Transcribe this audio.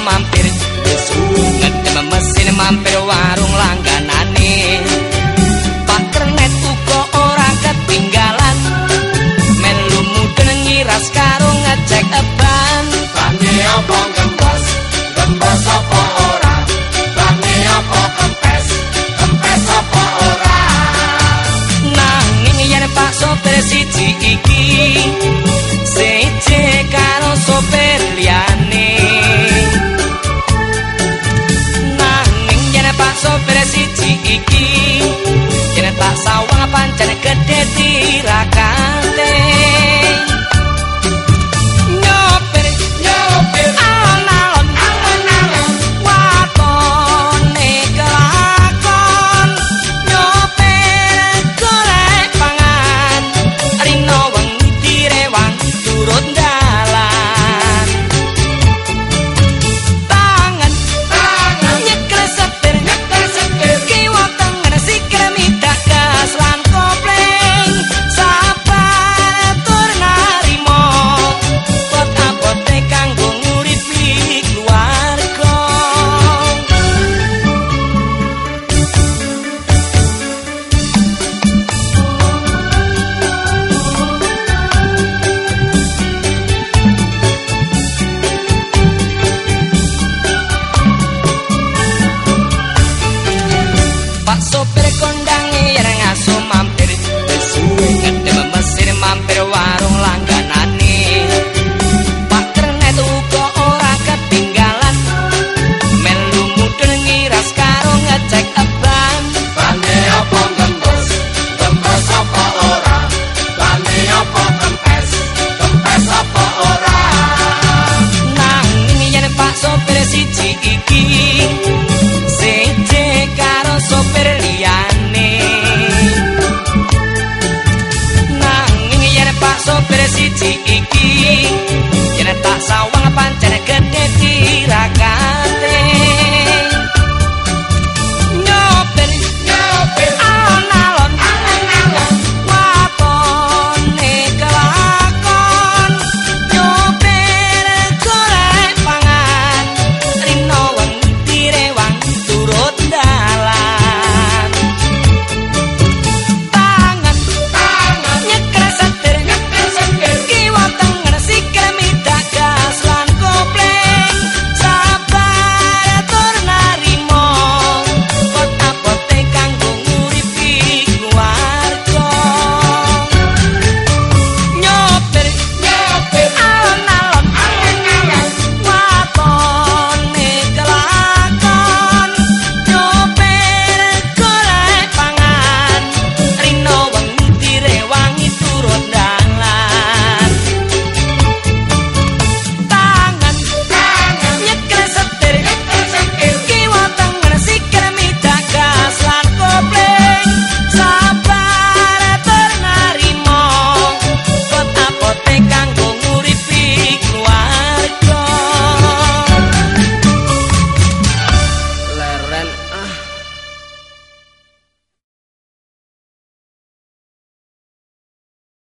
kondange areng aso mampir ngedem mesin mampir warung yen Pak sopir kondange yen ngaso mampir. Suwe ngedem mesin mampir warung langganane. Pak kernet uga ora ketinggalan. Melu mudhun ngiras karo ngecek eban. Bani apa gembos, gembos apa ora? Bani apa kempes, kempes apa ora? Nanging yen Pak sopir siji iki seje karo sopir